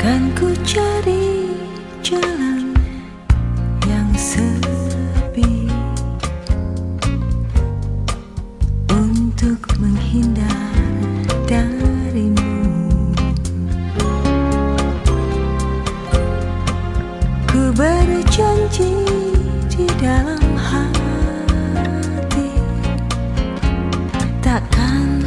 Kan ku cari jalan yang sepi Untuk menghindar darimu. Ku berjanji di dalam hati Takkan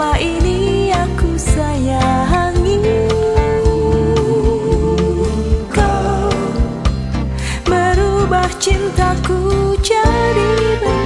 selama ini aku sayangi. Kau merubah cintaku jadi benar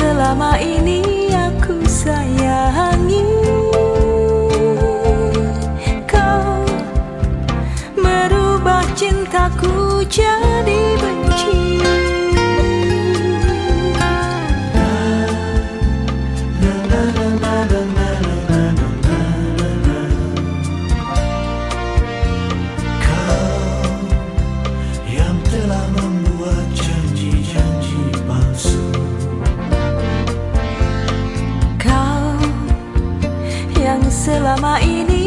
selama ini selama ini.